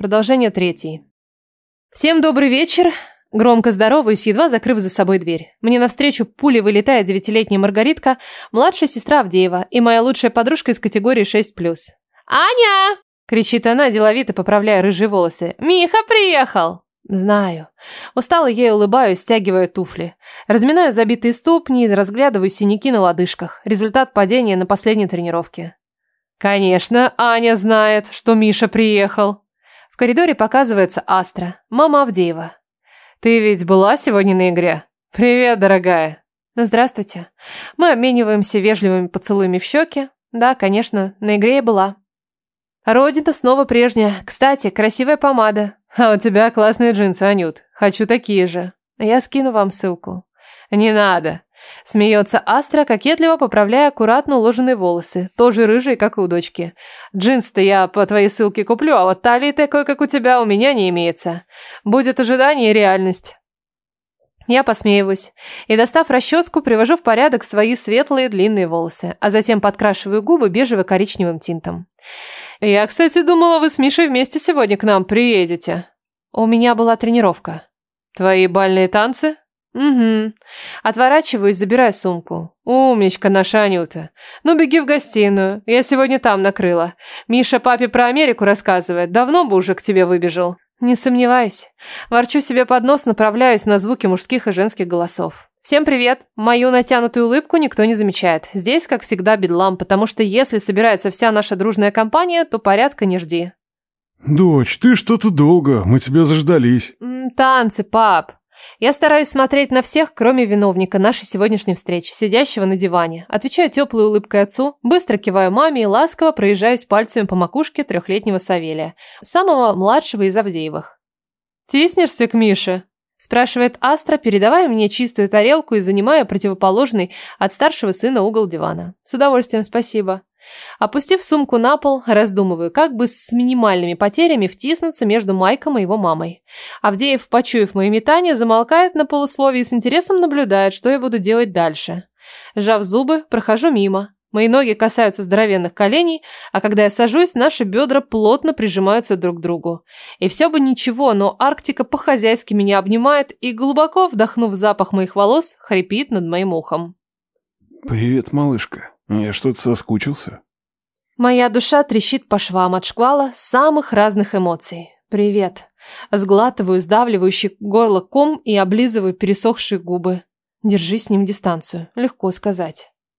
Продолжение третий. Всем добрый вечер. Громко здороваюсь, едва закрыв за собой дверь. Мне навстречу пулей вылетает девятилетняя Маргаритка, младшая сестра Авдеева и моя лучшая подружка из категории 6+. «Аня!» – кричит она, деловито поправляя рыжие волосы. «Миха приехал!» Знаю. Устала ей улыбаюсь, стягивая туфли. Разминаю забитые ступни и разглядываю синяки на лодыжках. Результат падения на последней тренировке. Конечно, Аня знает, что Миша приехал. Коридоре показывается Астра, мама Авдеева. Ты ведь была сегодня на игре? Привет, дорогая. Здравствуйте. Мы обмениваемся вежливыми поцелуями в щеки. Да, конечно, на игре я была. Родина снова прежняя. Кстати, красивая помада. А у тебя классные джинсы, Анют. Хочу такие же. Я скину вам ссылку. Не надо. Смеется Астра, кокетливо поправляя аккуратно уложенные волосы, тоже рыжие, как и у дочки. Джинсы-то я по твоей ссылке куплю, а вот талии такой, как у тебя, у меня не имеется. Будет ожидание и реальность. Я посмеиваюсь и, достав расческу, привожу в порядок свои светлые длинные волосы, а затем подкрашиваю губы бежево-коричневым тинтом. «Я, кстати, думала, вы с Мишей вместе сегодня к нам приедете». «У меня была тренировка». «Твои бальные танцы?» «Угу». Отворачиваюсь, забираю сумку. «Умничка наша Анюта. Ну, беги в гостиную. Я сегодня там накрыла. Миша папе про Америку рассказывает. Давно бы уже к тебе выбежал». «Не сомневаюсь». Ворчу себе под нос, направляюсь на звуки мужских и женских голосов. Всем привет! Мою натянутую улыбку никто не замечает. Здесь, как всегда, бедлам, потому что если собирается вся наша дружная компания, то порядка не жди. Дочь, ты что-то долго, мы тебя заждались. Танцы, пап. Я стараюсь смотреть на всех, кроме виновника нашей сегодняшней встречи, сидящего на диване. Отвечаю теплой улыбкой отцу, быстро киваю маме и ласково проезжаюсь пальцами по макушке трехлетнего Савелия, самого младшего из Авдеевых. «Тиснешься к Мише?» спрашивает Астра, передавая мне чистую тарелку и занимая противоположный от старшего сына угол дивана. С удовольствием, спасибо. Опустив сумку на пол, раздумываю, как бы с минимальными потерями втиснуться между Майком и его мамой. Авдеев, почуяв мои метания, замолкает на полусловии и с интересом наблюдает, что я буду делать дальше. Сжав зубы, прохожу мимо. Мои ноги касаются здоровенных коленей, а когда я сажусь, наши бедра плотно прижимаются друг к другу. И все бы ничего, но Арктика по-хозяйски меня обнимает и, глубоко вдохнув запах моих волос, хрипит над моим ухом. Привет, малышка. Я что-то соскучился. Моя душа трещит по швам от шквала самых разных эмоций. Привет. Сглатываю сдавливающий горло ком и облизываю пересохшие губы. Держи с ним дистанцию. Легко сказать.